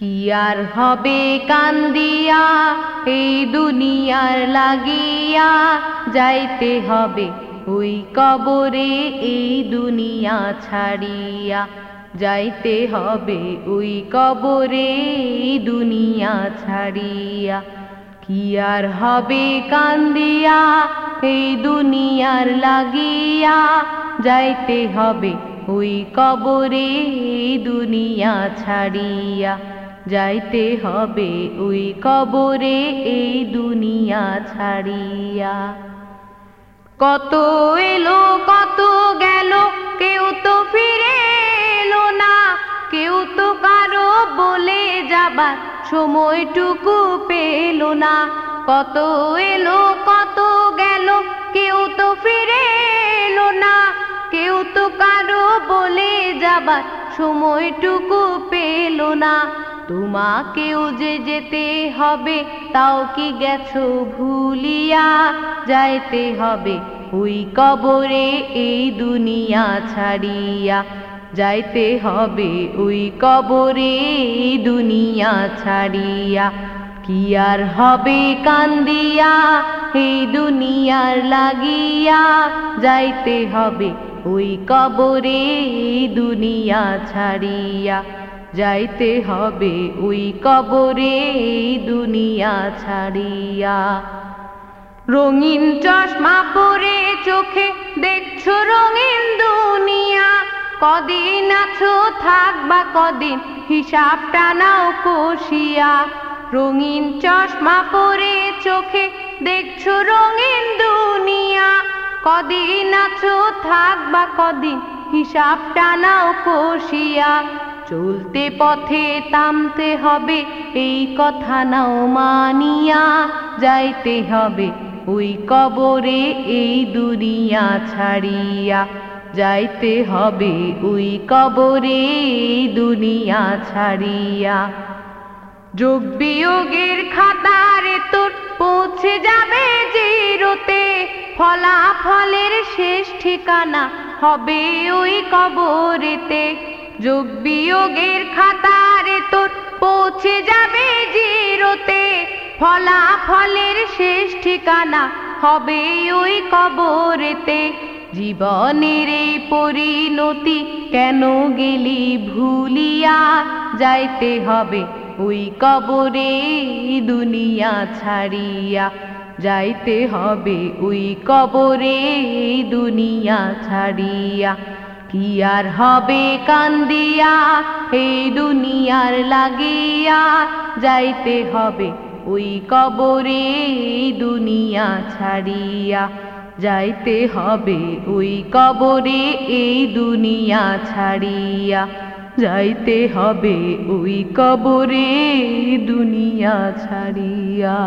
কি আর হবে কান্দিয়া? এই দুনিয়ার লাগিয়া যাইতে হবে ওই কবরে, এই দুনিয়া ছাড়িয়া। যাইতে হবে ওই কবরে, এই দুনিয়া ছাড়িয়া। কি আর হবে কান্দিয়া? এই দুনিয়ার লাগিয়া যাইতে হবে ওই কবরে, এই দুনিয়া ছাড়িয়া। যাইতে হবে ওই কবরে এই দুনিয়া ছাড়িয়া। কত এলো, কত গেল, কেউ তো ফিরে এলো না। কেউ তো কারও বলে যাবার সময়টুকু পেল না। কত এলো, কত গেল, কেউ তো ফিরে এলো না। কেউ তো কারও বলে যাবার সময়টুকু পেল না। তোমাকেও যে যেতে হবে, তাও কি গেছো ভুলিয়া? যাইতে হবে ওই কবরে, এই দুনিয়া ছাড়িয়া। যাইতে হবে ওই কবরে, এই দুনিয়া ছাড়িয়া। কি আর হবে কান্দিয়া, এই দুনিয়ার লাগিয়া? যাইতে হবে ওই কবরে, এই দুনিয়া ছাড়িয়া। যাইতে হবে ওই কবরে দুনিয়া ছাড়িয়া। রঙিন চশমা পরে চোখে দেখছ রঙিন দুনিয়া। কদিন আছো থাকবা কদিন, হিসাবটা নাও কষিয়া। রঙিন চশমা পরে চোখে দেখছ রঙিন দুনিয়া। কদিন আছো থাকবা কদিন, হিসাবটা নাও কষিয়া। চলতে পথে তামতে হবে, এই কথা নাও মানিয়া যাইতে হবে। ওই কবরে এই দুনিয়া ছাড়িয়া যাইতে হবে। ওই কবরে এই দুনিয়া ছাড়িয়া। যোগ বিয়োগের খাতারে তোর পৌঁছে যাবে জিরোতে ফলাফলের শেষ ঠিকানা হবে ওই কবরেতে। যোগ বিয়োগের খাতারে তোর পৌঁছে যাবে জিরোতে। ফলাফলের শেষ ঠিকানা হবে ওই কবরেতে। জীবনের এই পরিণতি কেন গেলি ভুলিয়া? যাইতে হবে ওই কবরে, দুনিয়া ছাড়িয়া। যাইতে হবে ওই কবরে, দুনিয়া ছাড়িয়া। কি আর হবে কান্দিয়া এই দুনিয়ার লাগিয়া যাইতে হবে। ওই কবরে দুনিয়া ছাড়িয়া যাইতে হবে। ওই কবরে এই দুনিয়া ছাড়িয়া যাইতে হবে। ওই কবরে দুনিয়া ছাড়িয়া।